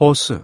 호수